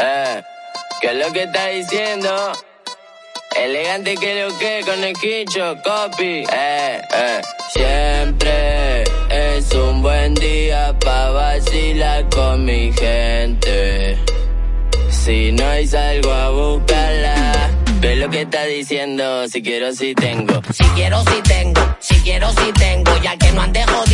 Eh, ¿qué es lo que está diciendo? Elegante que lo que con el quincho, copy. Eh, eh. Siempre es un buen día pa' vacilar con mi gente. Si no hay salgo a buscarla. Ve lo que está diciendo, si quiero si tengo. Si quiero si tengo, si quiero si tengo. Ya que no ande jodiendo,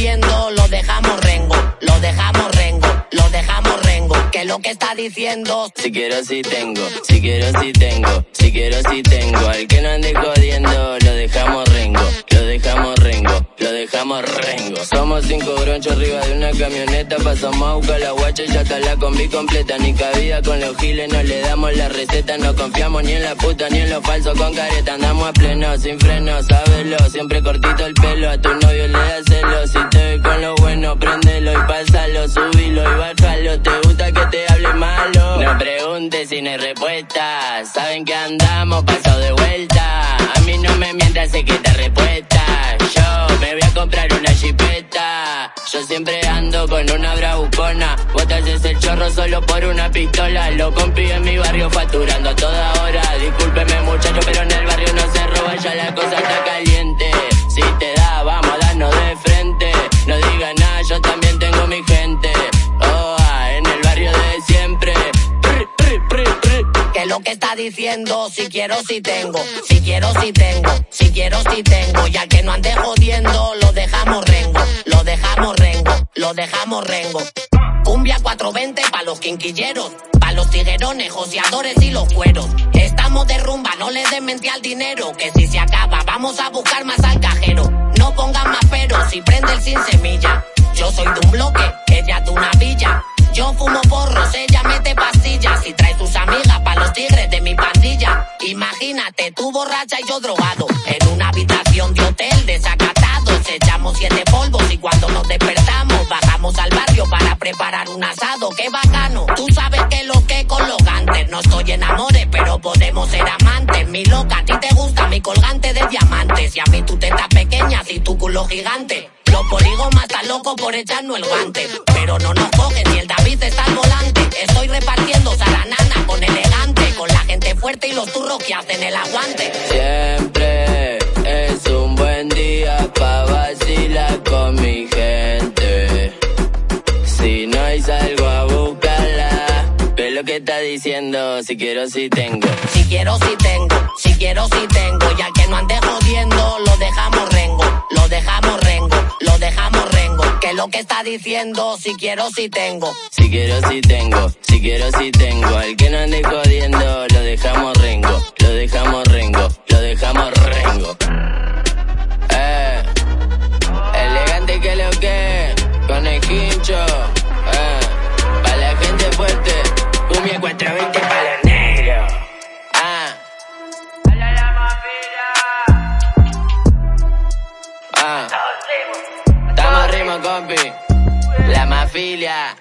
diciendo. Si quiero si tengo, si quiero si tengo, si quiero si tengo. Al que no ande jodiendo, lo dejamos rengo, lo dejamos rengo, lo dejamos rengo. Somos cinco gronchos arriba de una camioneta, pasamos a buscar la guacha y ya está la combi completa. Ni cabida con los giles, no le damos la receta, no confiamos ni en la puta ni en lo falso con careta. Andamos a pleno, sin freno, sábelo. Siempre cortito el pelo, a tu novio le da celo. Si te ve con lo bueno, prendelo y pásalo, subilo y bájalo. ¿Te no hay respuesta. Saben que andamos paso de vuelta. A mí no me mientas, sé que te respuesta. Yo me voy a comprar una jipeta. Yo siempre ando con una bravucona. Vos te el chorro solo por una pistola. Lo compí en mi barrio facturando a toda hora. Discúlpeme muchacho, lo que está diciendo, si quiero si tengo, si quiero si tengo, si quiero si tengo. Ya que no ande jodiendo, lo dejamos rengo, lo dejamos rengo, lo dejamos rengo. Cumbia 420 pa' los quinquilleros, pa' los tiguerones, joseadores y los cueros. Estamos de rumba, no le den mente al dinero, que si se acaba vamos a buscar más al cajero. No pongan más pero, si prende el sin semilla. Yo soy de un bloque, ella de una villa. Yo fumo borracha y yo drogado, en una habitación de hotel desacatados. Echamos siete polvos y cuando nos despertamos bajamos al barrio para preparar un asado. ¡Qué bacano! Tú sabes que lo que con los gantes. No estoy en amores, pero podemos ser amantes. Mi loca, a ti te gusta mi colgante de diamantes. Y a mí tu teta pequeña, y tu culo gigante. Los poligomas están locos por echarnos el guante. Pero no nos cogen ni el David está al volante. Estoy repartiendo saranana con elegante. Y los turros que hacen el aguante. Siempre es un buen día pa' vacilar con mi gente. Si no hay salgo a buscarla. Ve lo que está diciendo, si quiero si tengo. Si quiero si tengo, si quiero si tengo. Ya que no ande jodiendo, lo dejamos rengo, lo dejamos rengo, lo dejamos rengo. Que lo que está diciendo, si quiero si tengo. Si quiero si tengo, si quiero si tengo. Al que no ande jodiendo, 420 pa' los negros. Ah. Ah. Estamos ritmo, compi. La mafilia.